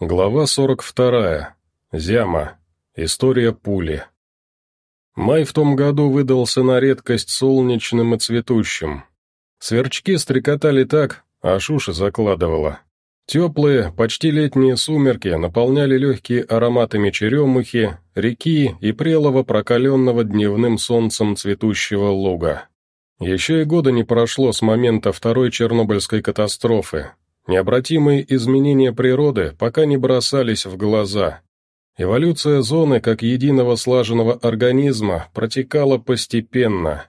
Глава 42. Зяма. История пули. Май в том году выдался на редкость солнечным и цветущим. Сверчки стрекотали так, а шуши закладывало. Теплые, почти летние сумерки наполняли легкие ароматами черемухи, реки и прелого прокаленного дневным солнцем цветущего луга. Еще и года не прошло с момента второй Чернобыльской катастрофы, Необратимые изменения природы пока не бросались в глаза. Эволюция зоны как единого слаженного организма протекала постепенно.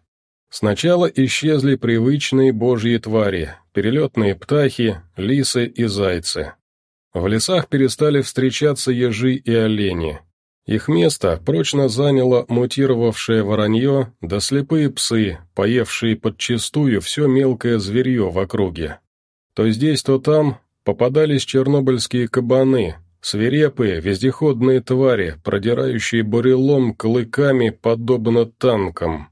Сначала исчезли привычные божьи твари, перелетные птахи, лисы и зайцы. В лесах перестали встречаться ежи и олени. Их место прочно заняло мутировавшее воронье да слепые псы, поевшие подчистую все мелкое зверье в округе. То здесь, то там попадались чернобыльские кабаны, свирепые, вездеходные твари, продирающие бурелом клыками, подобно танкам.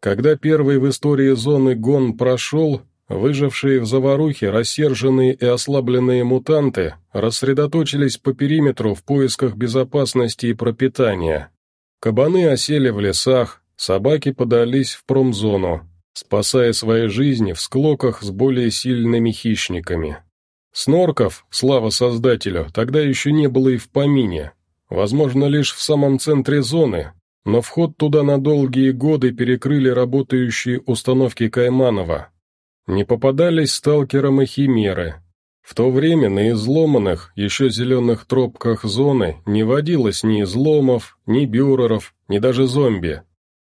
Когда первый в истории зоны гон прошел, выжившие в заварухе, рассерженные и ослабленные мутанты рассредоточились по периметру в поисках безопасности и пропитания. Кабаны осели в лесах, собаки подались в промзону, спасая свои жизни в склоках с более сильными хищниками. Снорков, слава создателю, тогда еще не было и в помине, возможно, лишь в самом центре зоны, но вход туда на долгие годы перекрыли работающие установки Кайманова. Не попадались сталкерам и химеры. В то время на изломанных, еще зеленых тропках зоны не водилось ни изломов, ни бюреров, ни даже зомби.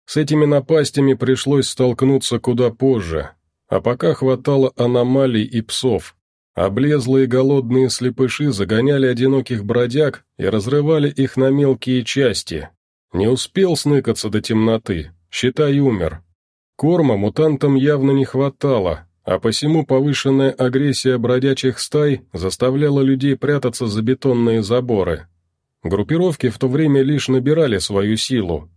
С этими напастями пришлось столкнуться куда позже, а пока хватало аномалий и псов. Облезлые голодные слепыши загоняли одиноких бродяг и разрывали их на мелкие части. Не успел сныкаться до темноты, считай умер. Корма мутантам явно не хватало, а посему повышенная агрессия бродячих стай заставляла людей прятаться за бетонные заборы. Группировки в то время лишь набирали свою силу,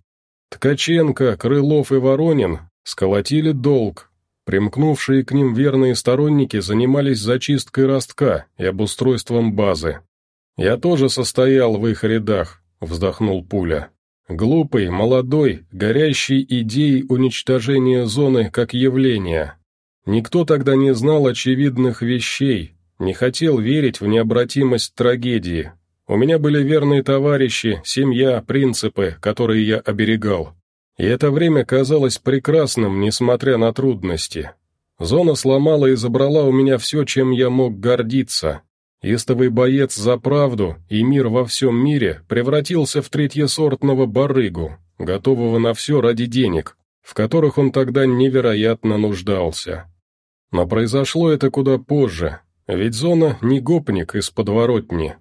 Ткаченко, Крылов и Воронин сколотили долг. Примкнувшие к ним верные сторонники занимались зачисткой ростка и обустройством базы. «Я тоже состоял в их рядах», — вздохнул Пуля. «Глупый, молодой, горящий идеей уничтожения зоны как явления. Никто тогда не знал очевидных вещей, не хотел верить в необратимость трагедии, у меня были верные товарищи, семья, принципы, которые я оберегал. И это время казалось прекрасным, несмотря на трудности. Зона сломала и забрала у меня все, чем я мог гордиться. Истовый боец за правду и мир во всем мире превратился в третьесортного барыгу, готового на все ради денег, в которых он тогда невероятно нуждался. Но произошло это куда позже, ведь зона не гопник из подворотни,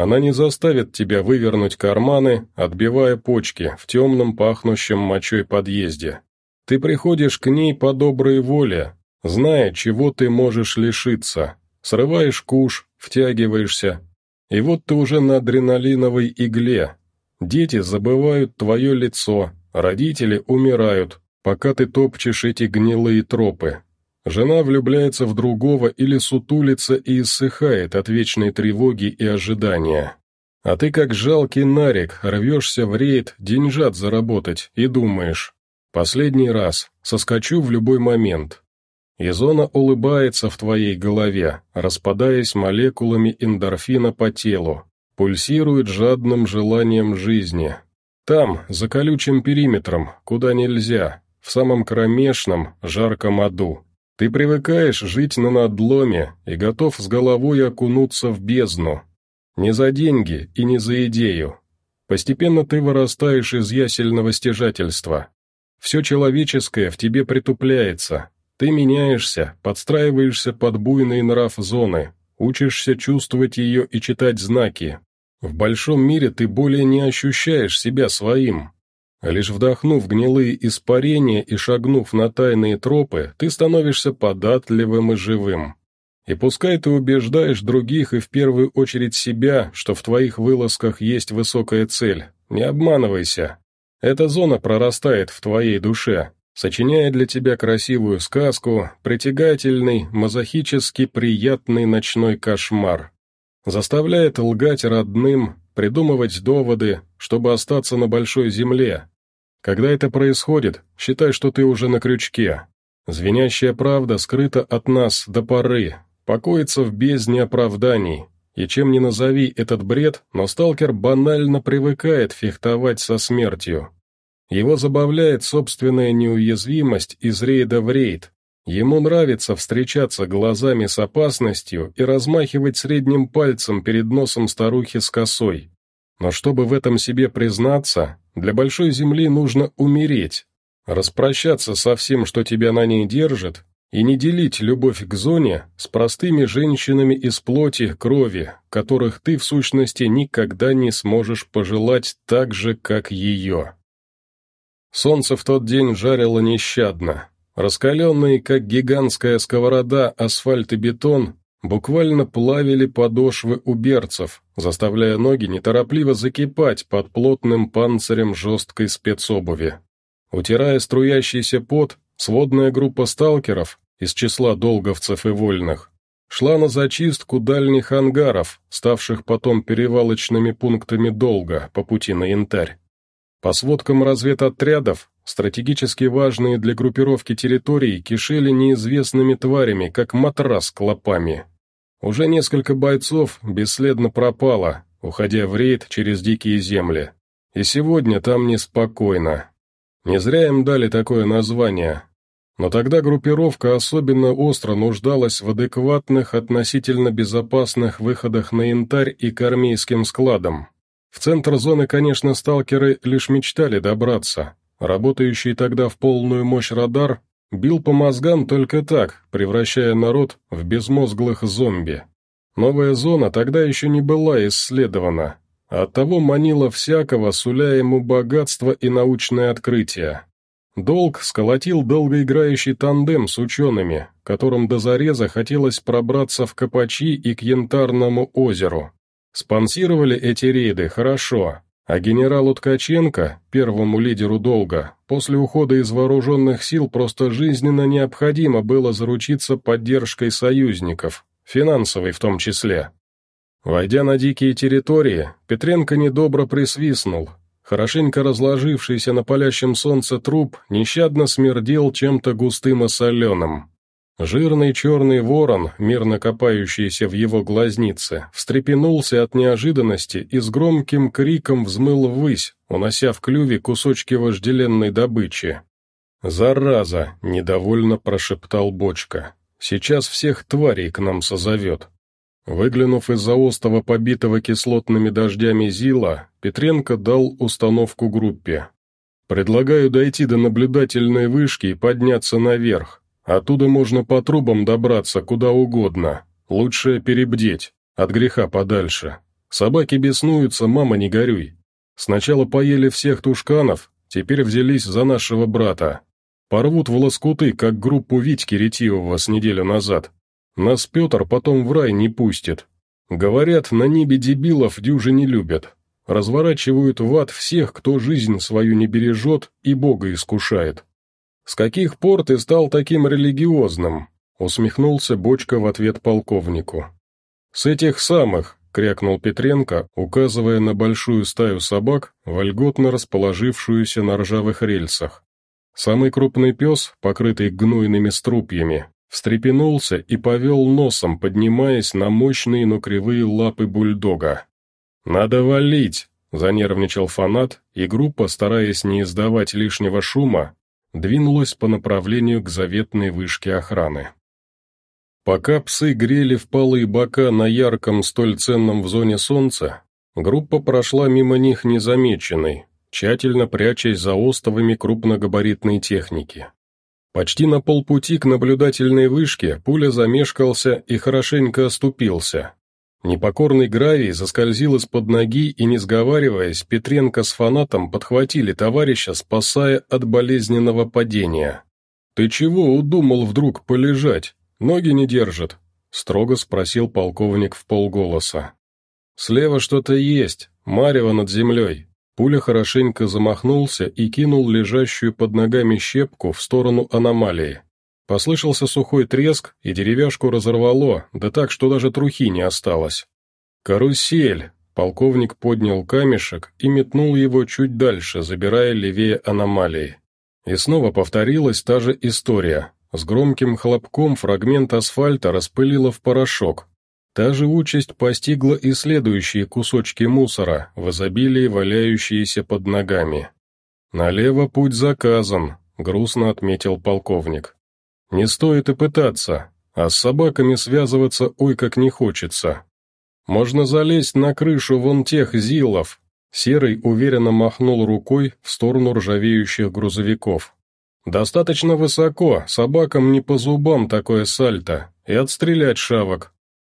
она не заставит тебя вывернуть карманы, отбивая почки в темном пахнущем мочой подъезде. Ты приходишь к ней по доброй воле, зная, чего ты можешь лишиться. Срываешь куш, втягиваешься. И вот ты уже на адреналиновой игле. Дети забывают твое лицо, родители умирают, пока ты топчешь эти гнилые тропы. Жена влюбляется в другого или сутулится и иссыхает от вечной тревоги и ожидания. А ты как жалкий нарик рвешься в рейд деньжат заработать и думаешь, последний раз, соскочу в любой момент. И зона улыбается в твоей голове, распадаясь молекулами эндорфина по телу, пульсирует жадным желанием жизни. Там, за колючим периметром, куда нельзя, в самом кромешном, жарком аду. Ты привыкаешь жить на надломе и готов с головой окунуться в бездну. Не за деньги и не за идею. Постепенно ты вырастаешь из ясельного стяжательства. Все человеческое в тебе притупляется. Ты меняешься, подстраиваешься под буйный нрав зоны, учишься чувствовать ее и читать знаки. В большом мире ты более не ощущаешь себя своим, Лишь вдохнув гнилые испарения и шагнув на тайные тропы, ты становишься податливым и живым. И пускай ты убеждаешь других и в первую очередь себя, что в твоих вылазках есть высокая цель, не обманывайся. Эта зона прорастает в твоей душе, сочиняя для тебя красивую сказку, притягательный, мазохически приятный ночной кошмар. Заставляет лгать родным, придумывать доводы, чтобы остаться на большой земле. Когда это происходит, считай, что ты уже на крючке. Звенящая правда скрыта от нас до поры, покоится в бездне оправданий. И чем ни назови этот бред, но сталкер банально привыкает фехтовать со смертью. Его забавляет собственная неуязвимость из рейда в рейд. Ему нравится встречаться глазами с опасностью и размахивать средним пальцем перед носом старухи с косой. Но чтобы в этом себе признаться, для большой земли нужно умереть, распрощаться со всем, что тебя на ней держит, и не делить любовь к зоне с простыми женщинами из плоти, крови, которых ты в сущности никогда не сможешь пожелать так же, как ее. Солнце в тот день жарило нещадно. Раскаленные, как гигантская сковорода, асфальт и бетон буквально плавили подошвы у берцев, заставляя ноги неторопливо закипать под плотным панцирем жесткой спецобуви. Утирая струящийся пот, сводная группа сталкеров из числа долговцев и вольных шла на зачистку дальних ангаров, ставших потом перевалочными пунктами долга по пути на янтарь. По сводкам разведотрядов, стратегически важные для группировки территорий кишели неизвестными тварями, как матрас клопами. Уже несколько бойцов бесследно пропало, уходя в рейд через дикие земли. И сегодня там неспокойно, не зря им дали такое название. Но тогда группировка особенно остро нуждалась в адекватных, относительно безопасных выходах на янтарь и к армейским складам. В центр зоны, конечно, сталкеры лишь мечтали добраться. Работающий тогда в полную мощь радар бил по мозгам только так, превращая народ в безмозглых зомби. Новая зона тогда еще не была исследована, Оттого манила всякого, суля ему богатство и научное открытие. Долг сколотил долгоиграющий тандем с учеными, которым до зареза хотелось пробраться в Капачи и к Янтарному озеру. Спонсировали эти рейды хорошо, а генералу Ткаченко, первому лидеру долга, после ухода из вооруженных сил просто жизненно необходимо было заручиться поддержкой союзников, финансовой в том числе. Войдя на дикие территории, Петренко недобро присвистнул. Хорошенько разложившийся на палящем солнце труп нещадно смердел чем-то густым и соленым. Жирный черный ворон, мирно копающийся в его глазнице, встрепенулся от неожиданности и с громким криком взмыл ввысь, унося в клюве кусочки вожделенной добычи. «Зараза!» — недовольно прошептал бочка. «Сейчас всех тварей к нам созовет». Выглянув из-за остова, побитого кислотными дождями Зила, Петренко дал установку группе. «Предлагаю дойти до наблюдательной вышки и подняться наверх. Оттуда можно по трубам добраться куда угодно. Лучше перебдеть, от греха подальше. Собаки беснуются, мама, не горюй. Сначала поели всех тушканов, теперь взялись за нашего брата. Порвут в лоскуты, как группу Витьки Ретивого с неделю назад. Нас Петр потом в рай не пустит. Говорят, на небе дебилов дюжи не любят. Разворачивают в ад всех, кто жизнь свою не бережет и Бога искушает. «С каких пор ты стал таким религиозным?» — усмехнулся Бочка в ответ полковнику. «С этих самых», — крякнул Петренко, указывая на большую стаю собак, вольготно расположившуюся на ржавых рельсах. Самый крупный пес, покрытый гнойными струпьями, встрепенулся и повел носом, поднимаясь на мощные, но кривые лапы бульдога. «Надо валить!» — занервничал фанат, и группа, стараясь не издавать лишнего шума, двинулась по направлению к заветной вышке охраны. Пока псы грели впалые бока на ярком, столь ценном в зоне солнца, группа прошла мимо них незамеченной, тщательно прячась за остовами крупногабаритной техники. Почти на полпути к наблюдательной вышке пуля замешкался и хорошенько оступился. Непокорный гравий заскользил из-под ноги и, не сговариваясь, Петренко с фанатом подхватили товарища, спасая от болезненного падения. «Ты чего удумал вдруг полежать? Ноги не держат?» — строго спросил полковник в полголоса. «Слева что-то есть, марево над землей. Пуля хорошенько замахнулся и кинул лежащую под ногами щепку в сторону аномалии. Послышался сухой треск, и деревяшку разорвало, да так, что даже трухи не осталось. «Карусель!» Полковник поднял камешек и метнул его чуть дальше, забирая левее аномалии. И снова повторилась та же история. С громким хлопком фрагмент асфальта распылило в порошок. Та же участь постигла и следующие кусочки мусора, в изобилии валяющиеся под ногами. «Налево путь заказан», — грустно отметил полковник. «Не стоит и пытаться, а с собаками связываться ой как не хочется. Можно залезть на крышу вон тех зилов». Серый уверенно махнул рукой в сторону ржавеющих грузовиков. Достаточно высоко, собакам не по зубам такое сальто, и отстрелять шавок.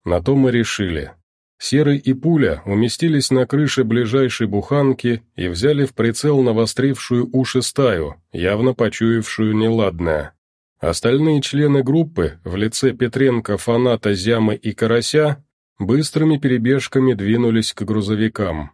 На то мы решили. Серый и Пуля уместились на крыше ближайшей буханки и взяли в прицел навострившую уши стаю, явно почуявшую неладное. Остальные члены группы, в лице Петренко, Фаната, Зямы и Карася, быстрыми перебежками двинулись к грузовикам.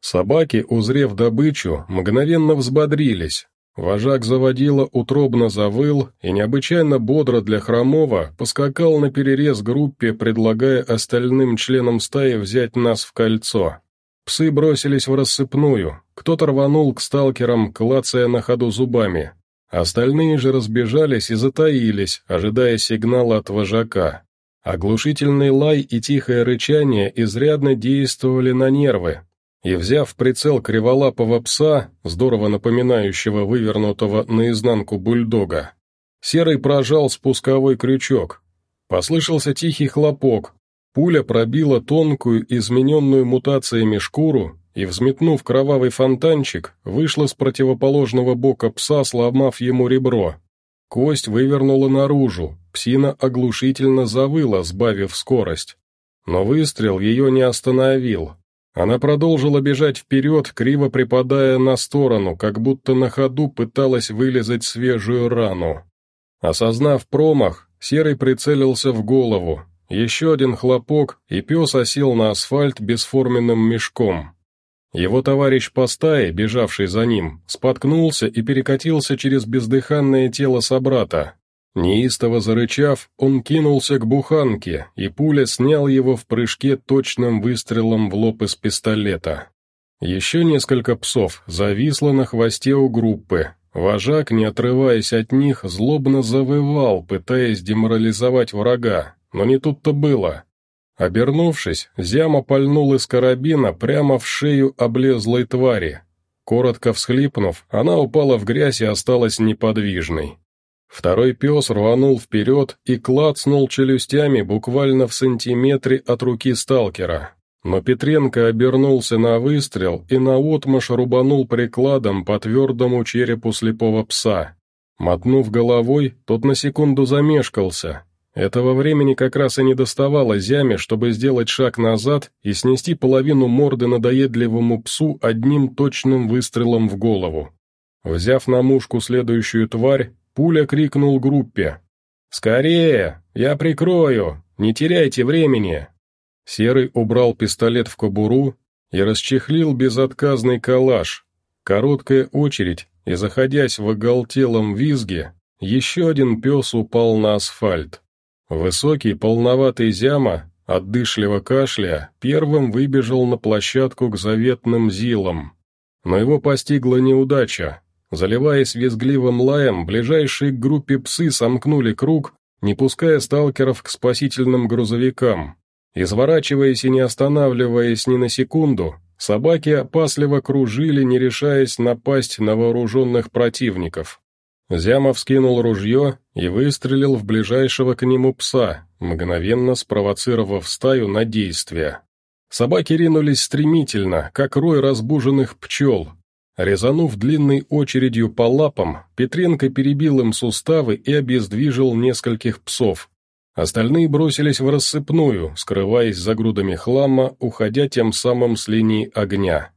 Собаки, узрев добычу, мгновенно взбодрились, Вожак заводила, утробно завыл и необычайно бодро для хромого поскакал на перерез группе, предлагая остальным членам стаи взять нас в кольцо. Псы бросились в рассыпную, кто-то рванул к сталкерам, клацая на ходу зубами. Остальные же разбежались и затаились, ожидая сигнала от вожака. Оглушительный лай и тихое рычание изрядно действовали на нервы, и, взяв прицел криволапого пса, здорово напоминающего вывернутого наизнанку бульдога, Серый прожал спусковой крючок. Послышался тихий хлопок, пуля пробила тонкую, измененную мутациями шкуру и, взметнув кровавый фонтанчик, вышла с противоположного бока пса, сломав ему ребро. Кость вывернула наружу, псина оглушительно завыла, сбавив скорость. Но выстрел ее не остановил, она продолжила бежать вперед, криво припадая на сторону, как будто на ходу пыталась вылезать свежую рану. Осознав промах, Серый прицелился в голову. Еще один хлопок, и пес осел на асфальт бесформенным мешком. Его товарищ по стае, бежавший за ним, споткнулся и перекатился через бездыханное тело собрата, Неистово зарычав, он кинулся к буханке, и пуля снял его в прыжке точным выстрелом в лоб из пистолета. Еще несколько псов зависло на хвосте у группы. Вожак, не отрываясь от них, злобно завывал, пытаясь деморализовать врага, но не тут-то было. Обернувшись, Зяма пальнул из карабина прямо в шею облезлой твари. Коротко всхлипнув, она упала в грязь и осталась неподвижной. Второй пес рванул вперед и клацнул челюстями буквально в сантиметре от руки сталкера. Но Петренко обернулся на выстрел и наотмашь рубанул прикладом по твердому черепу слепого пса. Мотнув головой, тот на секунду замешкался. Этого времени как раз и не доставало зяме, чтобы сделать шаг назад и снести половину морды надоедливому псу одним точным выстрелом в голову. Взяв на мушку следующую тварь, Пуля крикнул группе. «Скорее! Я прикрою! Не теряйте времени!» Серый убрал пистолет в кобуру и расчехлил безотказный калаш. Короткая очередь, и заходясь в оголтелом визге, еще один пес упал на асфальт. Высокий, полноватый зяма, отдышливо кашля, первым выбежал на площадку к заветным зилам. Но его постигла неудача. Заливаясь визгливым лаем, ближайшие к группе псы сомкнули круг, не пуская сталкеров к спасительным грузовикам. Изворачиваясь и не останавливаясь ни на секунду, собаки опасливо кружили, не решаясь напасть на вооруженных противников. Зямов скинул ружье и выстрелил в ближайшего к нему пса, мгновенно спровоцировав стаю на действие. Собаки ринулись стремительно, как рой разбуженных пчел, Резанув длинной очередью по лапам, Петренко перебил им суставы и обездвижил нескольких псов. Остальные бросились в рассыпную, скрываясь за грудами хлама, уходя тем самым с линии огня.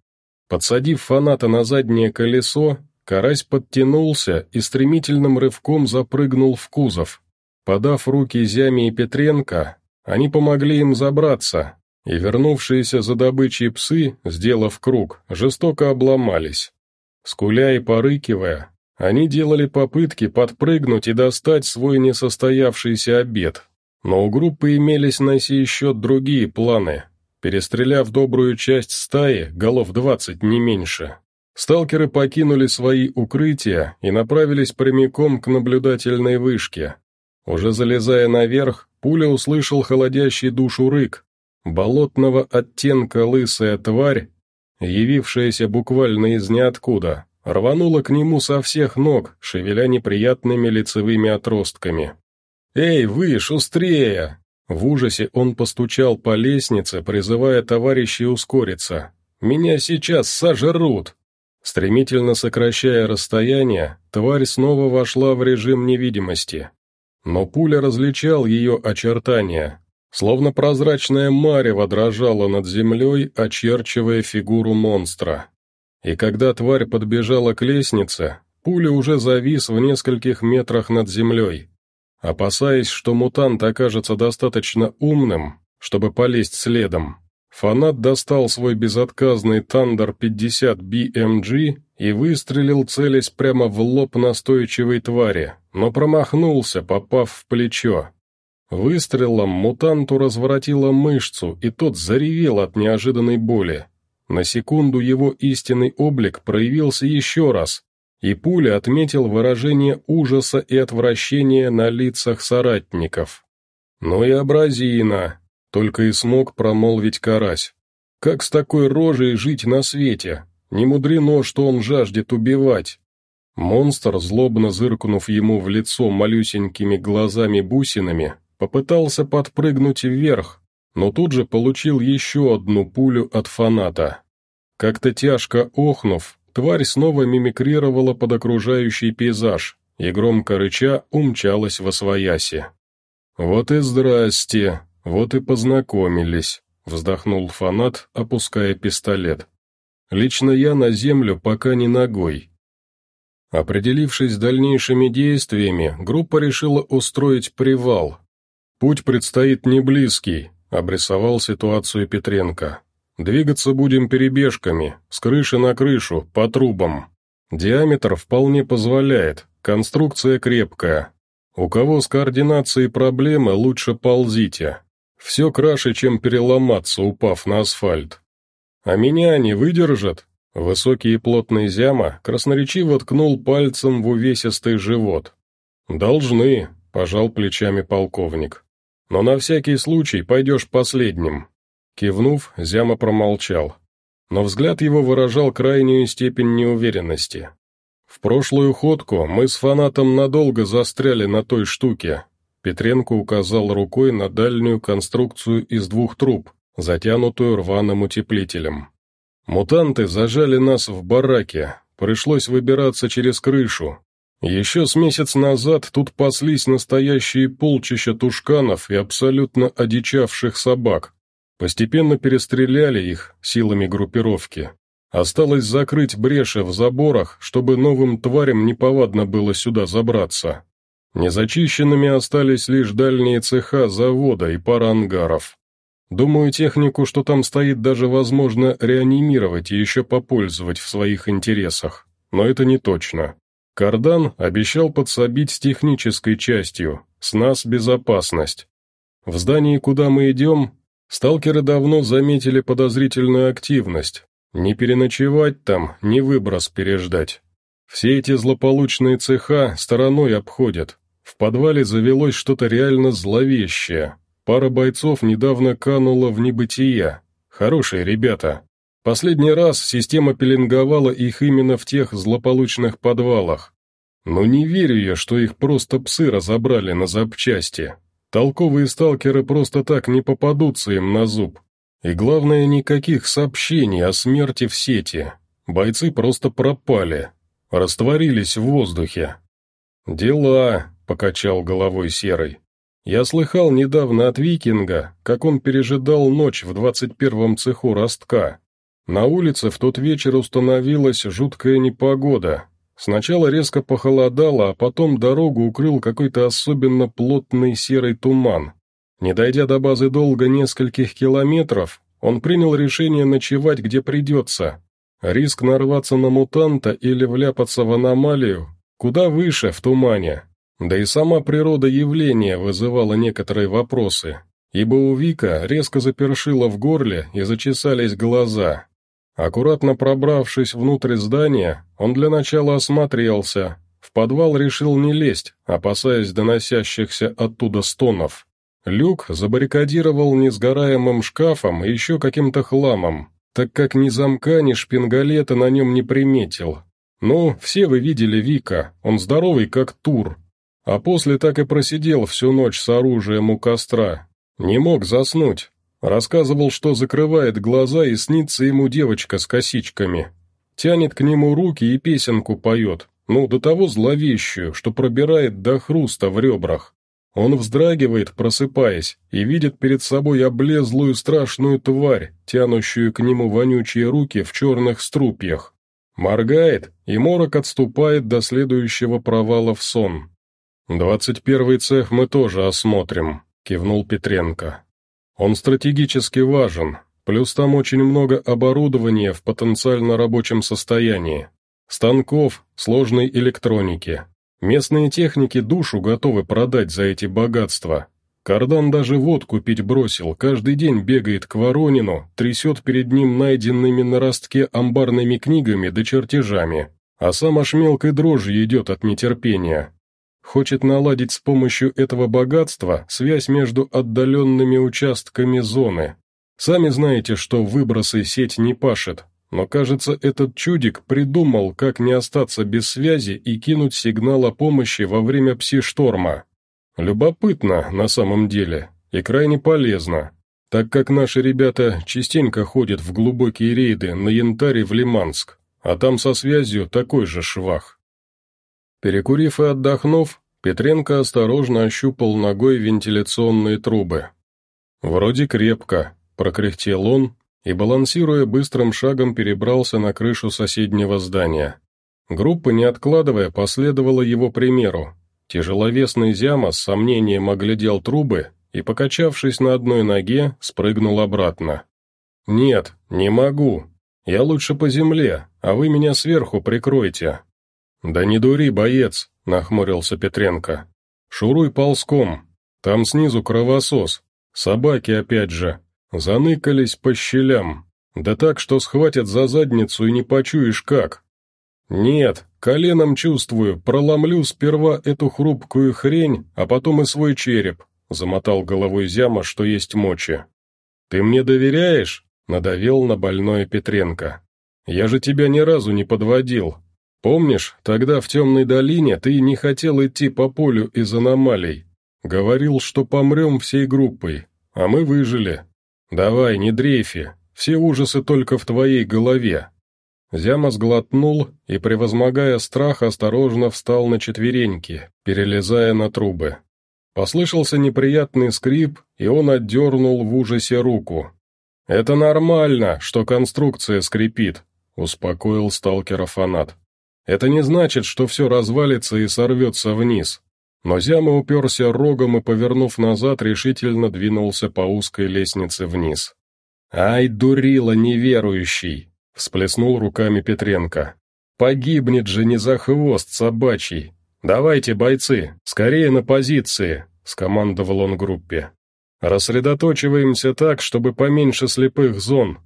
Подсадив фаната на заднее колесо, карась подтянулся и стремительным рывком запрыгнул в кузов. Подав руки Зяме и Петренко, они помогли им забраться, и вернувшиеся за добычей псы, сделав круг, жестоко обломались. Скуля и порыкивая, они делали попытки подпрыгнуть и достать свой несостоявшийся обед. Но у группы имелись на сей счет другие планы. перестреляв добрую часть стаи, голов двадцать не меньше. Сталкеры покинули свои укрытия и направились прямиком к наблюдательной вышке. Уже залезая наверх, пуля услышал холодящий душу рык. Болотного оттенка лысая тварь, явившаяся буквально из ниоткуда, рванула к нему со всех ног, шевеля неприятными лицевыми отростками. «Эй, вы, шустрее!» В ужасе он постучал по лестнице, призывая товарищей ускориться. «Меня сейчас сожрут!» Стремительно сокращая расстояние, тварь снова вошла в режим невидимости. Но пуля различал ее очертания, словно прозрачная марево дрожала над землей, очерчивая фигуру монстра. И когда тварь подбежала к лестнице, пуля уже завис в нескольких метрах над землей. Опасаясь, что мутант окажется достаточно умным, чтобы полезть следом, Фанат достал свой безотказный Thunder 50 BMG и выстрелил, целясь прямо в лоб настойчивой твари, но промахнулся, попав в плечо. Выстрелом мутанту разворотило мышцу, и тот заревел от неожиданной боли. На секунду его истинный облик проявился еще раз, и пуля отметил выражение ужаса и отвращения на лицах соратников. «Ну и абразина!» Только и смог промолвить карась. Как с такой рожей жить на свете? Не мудрено, что он жаждет убивать. Монстр, злобно зыркнув ему в лицо малюсенькими глазами-бусинами, попытался подпрыгнуть вверх, но тут же получил еще одну пулю от фаната. Как-то тяжко охнув, тварь снова мимикрировала под окружающий пейзаж и громко рыча умчалась во свояси. «Вот и здрасте!» «Вот и познакомились», — вздохнул фанат, опуская пистолет. «Лично я на землю пока не ногой». Определившись дальнейшими действиями, группа решила устроить привал. «Путь предстоит не близкий», — обрисовал ситуацию Петренко. «Двигаться будем перебежками, с крыши на крышу, по трубам. Диаметр вполне позволяет, конструкция крепкая. У кого с координацией проблемы, лучше ползите. Все краше, чем переломаться, упав на асфальт. А меня не выдержат. Высокий и плотный зяма красноречиво ткнул пальцем в увесистый живот. «Должны», — пожал плечами полковник. «Но на всякий случай пойдешь последним». Кивнув, зяма промолчал. Но взгляд его выражал крайнюю степень неуверенности. В прошлую ходку мы с фанатом надолго застряли на той штуке, Петренко указал рукой на дальнюю конструкцию из двух труб, затянутую рваным утеплителем. «Мутанты зажали нас в бараке, пришлось выбираться через крышу. Еще с месяц назад тут паслись настоящие полчища тушканов и абсолютно одичавших собак. Постепенно перестреляли их силами группировки. Осталось закрыть бреши в заборах, чтобы новым тварям неповадно было сюда забраться. Незачищенными остались лишь дальние цеха завода и пара ангаров. Думаю, технику, что там стоит, даже возможно реанимировать и еще попользовать в своих интересах. Но это не точно. Кардан обещал подсобить с технической частью, с нас безопасность. В здании, куда мы идем, сталкеры давно заметили подозрительную активность. Не переночевать там, не выброс переждать. Все эти злополучные цеха стороной обходят, в подвале завелось что-то реально зловещее. Пара бойцов недавно канула в небытие. Хорошие ребята. Последний раз система пеленговала их именно в тех злополучных подвалах. Но не верю я, что их просто псы разобрали на запчасти. Толковые сталкеры просто так не попадутся им на зуб. И главное, никаких сообщений о смерти в сети. Бойцы просто пропали. Растворились в воздухе. «Дела», покачал головой Серый. «Я слыхал недавно от Викинга, как он пережидал ночь в двадцать первом цеху ростка. На улице в тот вечер установилась жуткая непогода. Сначала резко похолодало, а потом дорогу укрыл какой-то особенно плотный серый туман. Не дойдя до базы долго нескольких километров, он принял решение ночевать где придется. Риск нарваться на мутанта или вляпаться в аномалию куда выше в тумане. Да и сама природа явления вызывала некоторые вопросы. ибо у Вика резко запершило в горле и зачесались глаза. Аккуратно пробравшись внутрь здания, он для начала осмотрелся, в подвал решил не лезть, опасаясь доносящихся оттуда стонов. Люк забаррикадировал несгораемым шкафом и еще каким-то хламом, так как ни замка, ни шпингалета на нем не приметил. Ну, все вы видели Вика, он здоровый как тур. А после так и просидел всю ночь с оружием у костра. Не мог заснуть. Рассказывал, что закрывает глаза и снится ему девочка с косичками. Тянет к нему руки и песенку поет, ну, до того зловещую, что пробирает до хруста в ребрах. Он вздрагивает, просыпаясь, и видит перед собой облезлую страшную тварь, тянущую к нему вонючие руки в черных струпьях. Моргает, и морок отступает до следующего провала в сон. «Двадцать первый цех мы тоже осмотрим», — кивнул Петренко. «Он стратегически важен, плюс там очень много оборудования в потенциально рабочем состоянии. Станков, сложной электроники, Местные техники душу готовы продать за эти богатства. Кардан даже водку пить бросил, каждый день бегает к Воронину, трясет перед ним найденными на ростке амбарными книгами да чертежами, а сам аж мелкой дрожью идет от нетерпения. Хочет наладить с помощью этого богатства связь между отдаленными участками зоны. Сами знаете, что выбросы сеть не пашет, но, кажется, этот чудик придумал, как не остаться без связи и кинуть сигнал о помощи во время пси-шторма. Любопытно, на самом деле, и крайне полезно, так как наши ребята частенько ходят в глубокие рейды на Янтаре в Лиманск, а там со связью такой же швах. Перекурив и отдохнув, Петренко осторожно ощупал ногой вентиляционные трубы. «Вроде крепко», — прокряхтел он, и, балансируя быстрым шагом, перебрался на крышу соседнего здания. Группа, не откладывая, последовала его примеру. Тяжеловесный Зяма с сомнением оглядел трубы и, покачавшись на одной ноге, спрыгнул обратно. «Нет, не могу. Я лучше по земле, а вы меня сверху прикройте». «Да не дури, боец», — нахмурился Петренко. «Шуруй ползком. Там снизу кровосос. Собаки опять же. Заныкались по щелям, да так, что схватят за задницу и не почуешь как. Нет, коленом чувствую, проломлю сперва эту хрупкую хрень, а потом и свой череп, замотал головой Зяма, что есть мочи. Ты мне доверяешь? Надавил на больное Петренко. Я же тебя ни разу не подводил. Помнишь, тогда в темной долине ты не хотел идти по полю из аномалий. Говорил, что помрем всей группой, а мы выжили. «Давай, не дрейфи, все ужасы только в твоей голове». Зяма сглотнул и, превозмогая страх, осторожно встал на четвереньки, перелезая на трубы. Послышался неприятный скрип, и он отдернул в ужасе руку. «Это нормально, что конструкция скрипит», — успокоил сталкера фанат. «Это не значит, что все развалится и сорвется вниз. Но Зяма уперся рогом и, повернув назад, решительно двинулся по узкой лестнице вниз. «Ай, дурила неверующий!» — всплеснул руками Петренко. «Погибнет же не за хвост собачий! Давайте, бойцы, скорее на позиции!» — скомандовал он группе. «Рассредоточиваемся так, чтобы поменьше слепых зон».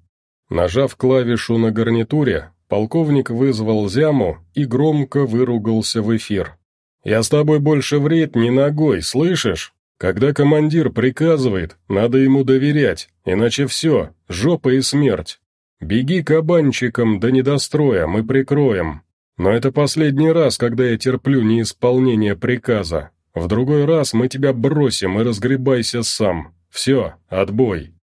Нажав клавишу на гарнитуре, полковник вызвал Зяму и громко выругался в эфир. Я с тобой больше в рейд не ногой, слышишь? Когда командир приказывает, надо ему доверять, иначе все, жопа и смерть. Беги кабанчиком до недостроя, мы прикроем. Но это последний раз, когда я терплю неисполнение приказа. В другой раз мы тебя бросим и разгребайся сам. Все, отбой».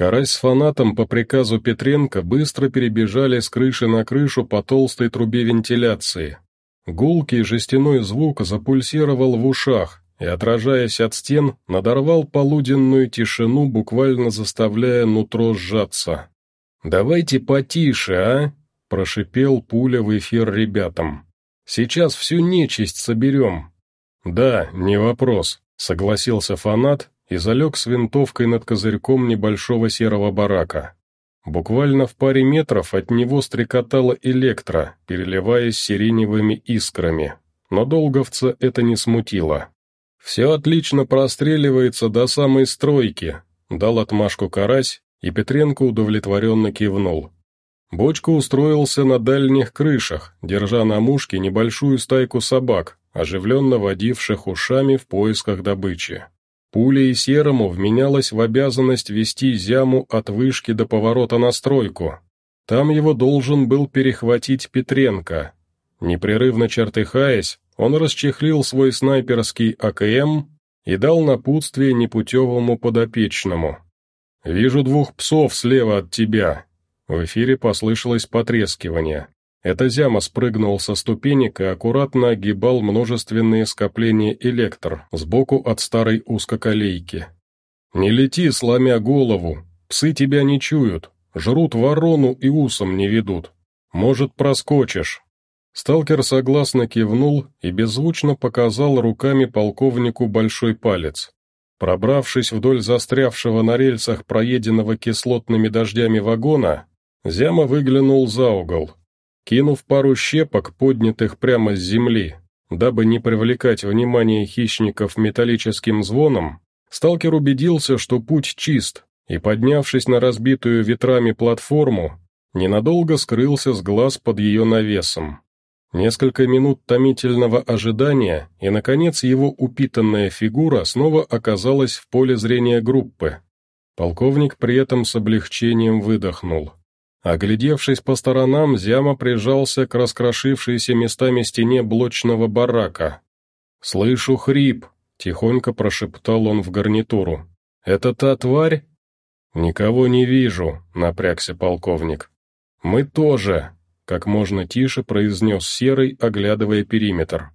Карась с фанатом по приказу Петренко быстро перебежали с крыши на крышу по толстой трубе вентиляции, Гулкий жестяной звук запульсировал в ушах и, отражаясь от стен, надорвал полуденную тишину, буквально заставляя нутро сжаться. «Давайте потише, а?» – прошипел пуля в эфир ребятам. «Сейчас всю нечисть соберем». «Да, не вопрос», – согласился фанат и залег с винтовкой над козырьком небольшого серого барака. Буквально в паре метров от него стрекотала электро, переливаясь сиреневыми искрами, но долговца это не смутило. «Все отлично простреливается до самой стройки», — дал отмашку карась, и Петренко удовлетворенно кивнул. Бочка устроился на дальних крышах, держа на мушке небольшую стайку собак, оживленно водивших ушами в поисках добычи. Пулей Серому вменялась в обязанность вести зяму от вышки до поворота на стройку. Там его должен был перехватить Петренко. Непрерывно чертыхаясь, он расчехлил свой снайперский АКМ и дал напутствие непутевому подопечному. «Вижу двух псов слева от тебя». В эфире послышалось потрескивание. Это Зяма спрыгнул со ступенек и аккуратно огибал множественные скопления электр сбоку от старой узкоколейки. «Не лети, сломя голову, псы тебя не чуют, жрут ворону и усом не ведут. Может, проскочишь». Сталкер согласно кивнул и беззвучно показал руками полковнику большой палец. Пробравшись вдоль застрявшего на рельсах проеденного кислотными дождями вагона, Зяма выглянул за угол. Кинув пару щепок, поднятых прямо с земли, дабы не привлекать внимание хищников металлическим звоном, сталкер убедился, что путь чист, и, поднявшись на разбитую ветрами платформу, ненадолго скрылся с глаз под ее навесом. Несколько минут томительного ожидания, и, наконец, его упитанная фигура снова оказалась в поле зрения группы. Полковник при этом с облегчением выдохнул. Оглядевшись по сторонам, Зяма прижался к раскрошившейся местами стене блочного барака. «Слышу хрип», — тихонько прошептал он в гарнитуру. «Это та тварь?» «Никого не вижу», — напрягся полковник. «Мы тоже», — как можно тише произнес Серый, оглядывая периметр.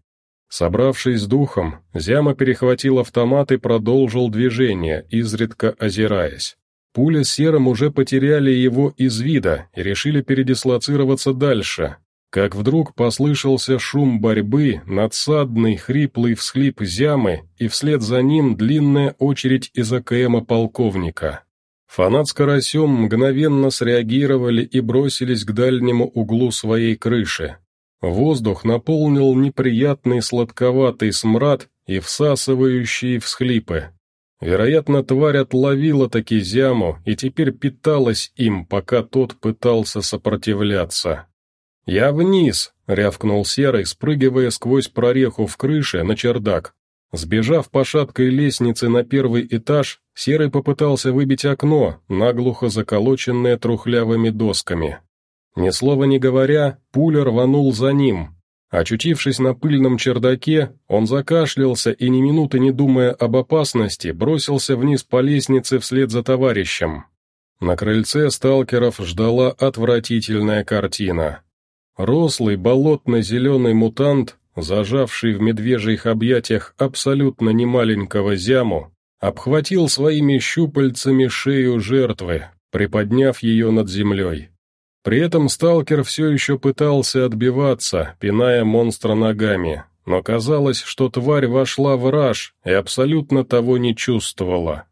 Собравшись с духом, Зяма перехватил автомат и продолжил движение, изредка озираясь. Пули серым уже потеряли его из вида и решили передислоцироваться дальше, как вдруг послышался шум борьбы, надсадный хриплый всхлип зямы и вслед за ним длинная очередь из АКМа полковника. Фанат с карасем мгновенно среагировали и бросились к дальнему углу своей крыши. Воздух наполнил неприятный сладковатый смрад и всасывающие всхлипы. Вероятно, тварь отловила таки зяму и теперь питалась им, пока тот пытался сопротивляться. «Я вниз!» — рявкнул Серый, спрыгивая сквозь прореху в крыше на чердак. Сбежав по шаткой лестнице на первый этаж, Серый попытался выбить окно, наглухо заколоченное трухлявыми досками. Ни слова не говоря, пуля рванул за ним, Очутившись на пыльном чердаке, он закашлялся и, ни минуты не думая об опасности, бросился вниз по лестнице вслед за товарищем. На крыльце сталкеров ждала отвратительная картина. Рослый болотно-зеленый мутант, зажавший в медвежьих объятиях абсолютно немаленького зяму, обхватил своими щупальцами шею жертвы, приподняв ее над землей. При этом сталкер все еще пытался отбиваться, пиная монстра ногами, но казалось, что тварь вошла в раж и абсолютно того не чувствовала.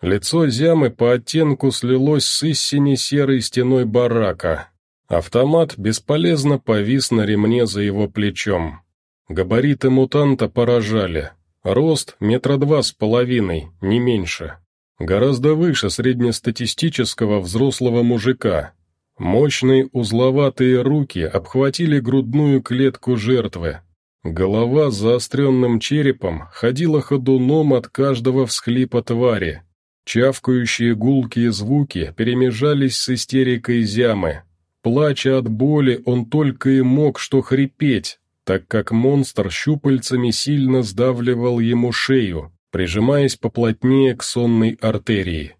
Лицо зямы по оттенку слилось с истине серой стеной барака. Автомат бесполезно повис на ремне за его плечом. Габариты мутанта поражали. Рост метра два с половиной, не меньше. Гораздо выше среднестатистического взрослого мужика, Мощные узловатые руки обхватили грудную клетку жертвы. Голова с заостренным черепом ходила ходуном от каждого всхлипа твари. Чавкающие гулкие звуки перемежались с истерикой зямы. Плача от боли, он только и мог что хрипеть, так как монстр щупальцами сильно сдавливал ему шею, прижимаясь поплотнее к сонной артерии.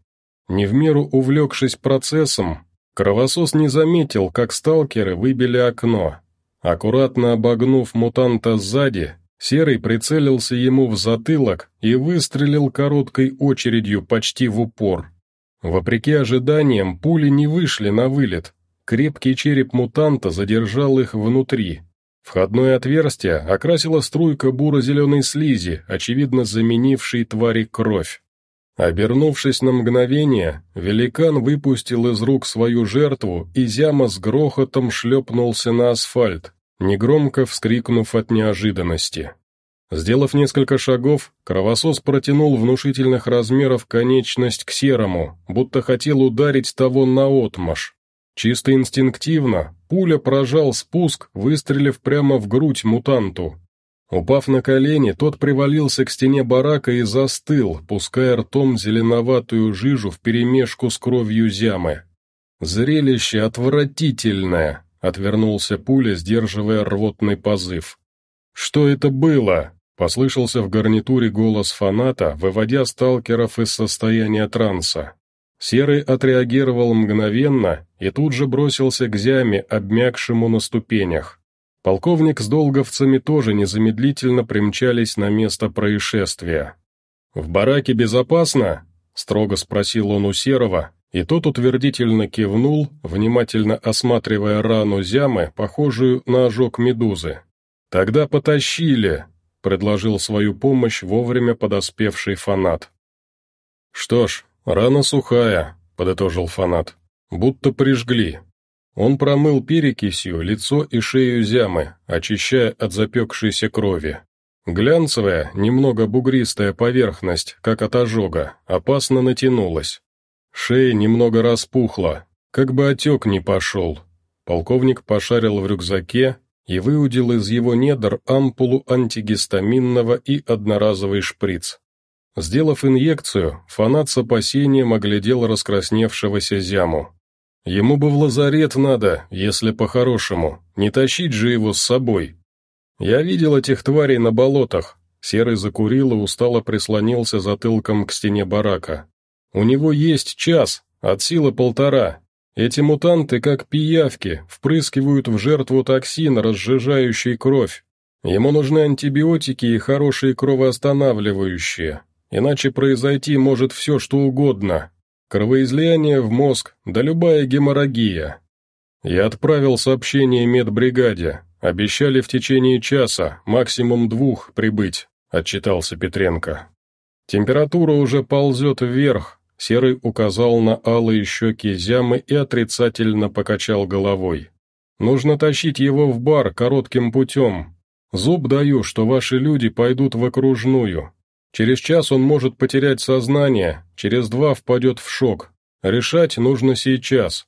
Не в меру увлекшись процессом, Кровосос не заметил, как сталкеры выбили окно. Аккуратно обогнув мутанта сзади, Серый прицелился ему в затылок и выстрелил короткой очередью почти в упор. Вопреки ожиданиям, пули не вышли на вылет. Крепкий череп мутанта задержал их внутри. Входное отверстие окрасила струйка буро-зеленой слизи, очевидно заменившей твари кровь. Обернувшись на мгновение, великан выпустил из рук свою жертву и зямо с грохотом шлепнулся на асфальт, негромко вскрикнув от неожиданности. Сделав несколько шагов, кровосос протянул внушительных размеров конечность к серому, будто хотел ударить того наотмашь. Чисто инстинктивно пуля прожал спуск, выстрелив прямо в грудь мутанту. Упав на колени, тот привалился к стене барака и застыл, пуская ртом зеленоватую жижу вперемешку с кровью зямы. «Зрелище отвратительное!» — отвернулся пуля, сдерживая рвотный позыв. «Что это было?» Послышался в гарнитуре голос фаната, выводя сталкеров из состояния транса. Серый отреагировал мгновенно и тут же бросился к зяме, обмякшему на ступенях. Полковник с долговцами тоже незамедлительно примчались на место происшествия. «В бараке безопасно?» — строго спросил он у Серого, и тот утвердительно кивнул, внимательно осматривая рану зямы, похожую на ожог медузы. «Тогда потащили!» — предложил свою помощь вовремя подоспевший фанат. «Что ж, рана сухая», — подытожил фанат, — «будто прижгли». Он промыл перекисью лицо и шею зямы, очищая от запекшейся крови. Глянцевая, немного бугристая поверхность, как от ожога, опасно натянулась. Шея немного распухла, как бы отек не пошел. Полковник пошарил в рюкзаке, и выудил из его недр ампулу антигистаминного и одноразовый шприц. Сделав инъекцию, фанат с опасением оглядел раскрасневшегося зяму. Ему бы в лазарет надо, если по-хорошему, не тащить же его с собой. Я видел этих тварей на болотах. Серый закурил и устало прислонился затылком к стене барака. У него есть час, от силы полтора, эти мутанты, как пиявки, впрыскивают в жертву токсин, разжижающий кровь. Ему нужны антибиотики и хорошие кровоостанавливающие, иначе произойти может все, что угодно. Кровоизлияние в мозг, да любая геморрагия. Я отправил сообщение медбригаде, обещали в течение часа, максимум двух, прибыть, отчитался Петренко. Температура уже ползет вверх, Серый указал на алые щеки зямы и отрицательно покачал головой. «Нужно тащить его в бар коротким путем. Зуб даю, что ваши люди пойдут в окружную. Через час он может потерять сознание, через два впадет в шок. Решать нужно сейчас».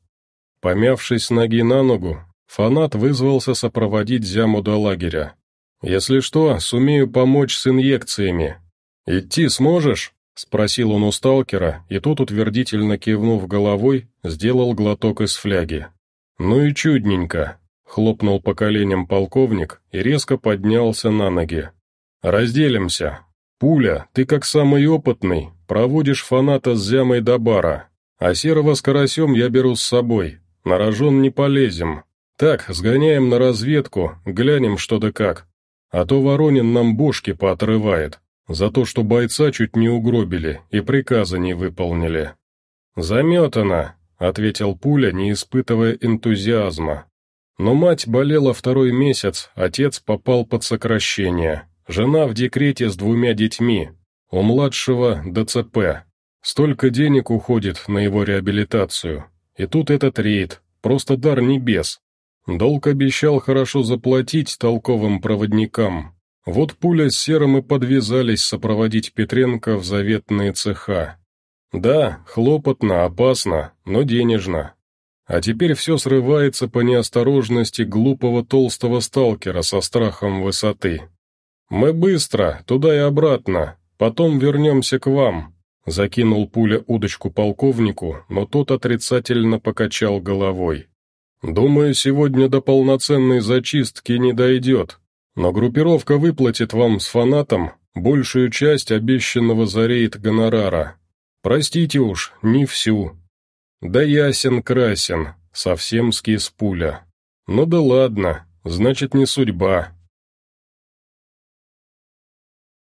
Помявшись ноги на ногу, фанат вызвался сопроводить зяму до лагеря. «Если что, сумею помочь с инъекциями. Идти сможешь?» — спросил он у сталкера, и тот, утвердительно кивнув головой, сделал глоток из фляги. «Ну и чудненько», — хлопнул по коленям полковник и резко поднялся на ноги. «Разделимся. Пуля, ты как самый опытный, проводишь фаната с зямой до бара, а серого с карасем я беру с собой, на рожон не полезем. Так, сгоняем на разведку, глянем что да как, а то Воронин нам бошки поотрывает». За то, что бойца чуть не угробили и приказа не выполнили. «Заметано», — ответил пуля, не испытывая энтузиазма. Но мать болела второй месяц, отец попал под сокращение, жена в декрете с двумя детьми, у младшего ДЦП. Столько денег уходит на его реабилитацию. И тут этот рейд, просто дар небес. Долг обещал хорошо заплатить толковым проводникам, вот пуля с серым и подвязались сопроводить Петренко в заветные цеха. Да, хлопотно, опасно, но денежно. А теперь все срывается по неосторожности глупого толстого сталкера со страхом высоты. «Мы быстро, туда и обратно, потом вернемся к вам», закинул пуля удочку полковнику, но тот отрицательно покачал головой. «Думаю, сегодня до полноценной зачистки не дойдет. Но группировка выплатит вам с фанатом большую часть обещанного за рейд гонорара. Простите уж, не всю. Да ясен-красен, совсем скис пуля. Ну да ладно, значит не судьба.